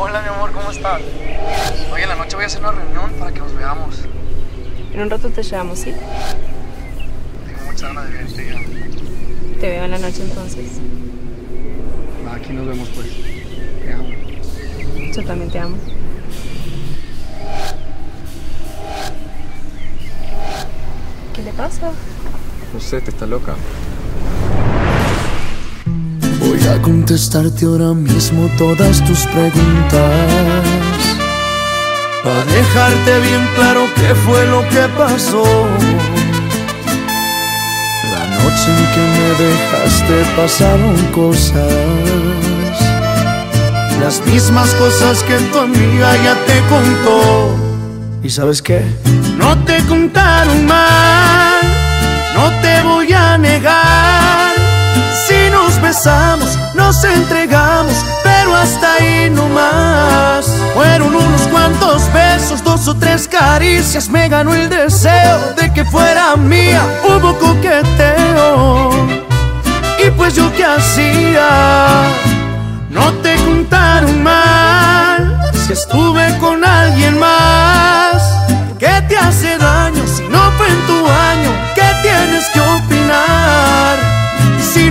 Hola, mi amor, ¿cómo estás? Hoy en la noche voy a hacer una reunión para que nos veamos. En un rato te llevamos, ¿sí? Tengo mucha ganas de verte ya. Te veo en la noche entonces. Aquí nos vemos, pues. Te amo. Yo también te amo. ¿Qué le pasa? No sé, te está loca. Voy a contestarte ahora mismo todas tus preguntas. Para dejarte bien claro qué fue lo que pasó. La noche en que me dejaste pasaron cosas. Las mismas cosas que tu amiga ya te contó. ¿Y sabes qué? No te contaron mal, no te voy a negar. Si nos besamos, nos entregamos, pero hasta ahí no más. Fueron unos cuantos besos, dos o tres caricias, me ganó el deseo de que fuera mía. Hubo coqueteo, y pues yo qué hacía.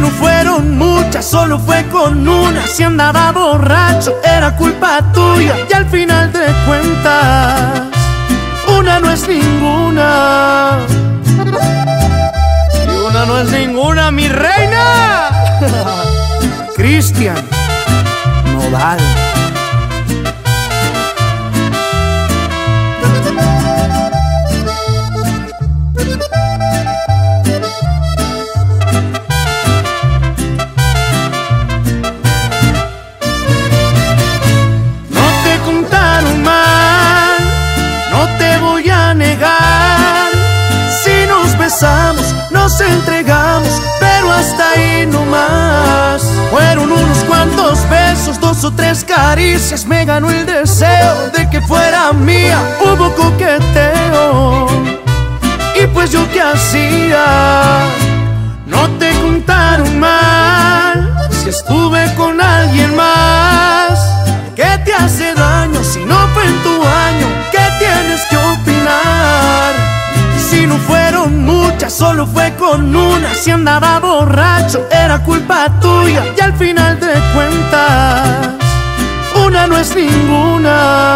No fueron muchas, solo fue con una. Si andaba borracho, era culpa tuya. Y al final de cuentas, una no es ninguna. Y una no es ninguna, mi reina. Cristian Nodal. Nos entregamos, pero hasta ahí no más. Fueron unos cuantos besos, dos o tres caricias, me ganó el deseo de que fuera mía. Hubo coqueteo, y pues yo qué hacía. solo fue con una. Si andaba borracho, era culpa tuya. Y al final de cuentas, una no es ninguna.